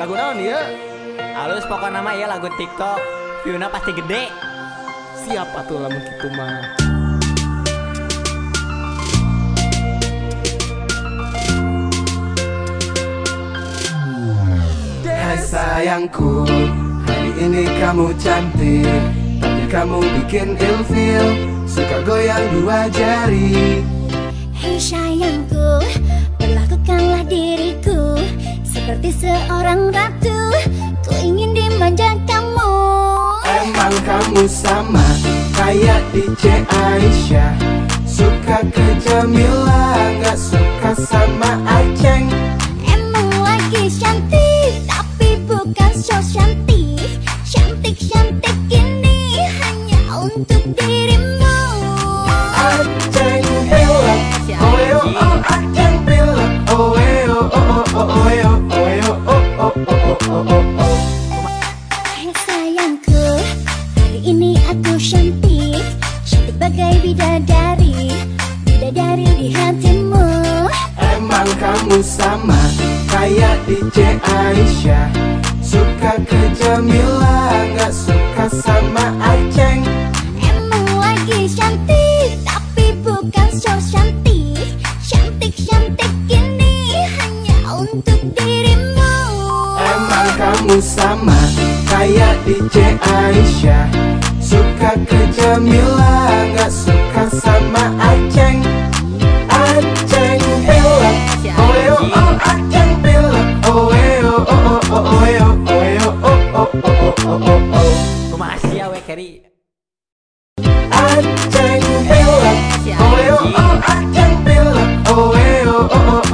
Lagu naon dia? Halus pokok nama ya lagu TikTok. Viewna pasti gede. Siapa tuh lamun gitu mah? Hai sayangku, hari ini kamu cantik Tapi kamu bikin ilfil, suka goyang dua jari Hei sayangku, perlakukanlah Seperti seorang ratu, ku ingin dimanja kamu. Emang kamu sama, kayak DJ Aisyah. Suka ke Jamila, gak suka sama Aceng. Emang lagi cantik, tapi bukan so cantik. Cantik-cantik ini hanya untuk dirimu aku cantik Cantik bagai bidadari Bidadari di hatimu. Emang kamu sama kayak DJ Aisyah. Suka ke Jamila gak suka sama Aceng. Emang lagi cantik, tapi bukan so cantik. Cantik-cantik ini hanya untuk dirimu. Emang kamu sama kayak DJ Aisyah Suka ke Jamila Gak suka sama Aceng Aceng elok Oeo oh Aceng pilek Oeo oh oh oh Oeo Oeo oh oh oh oh oh oh Kumaha ya we keri Aceng elok Oeo oh Aceng pilek Oeo oh oh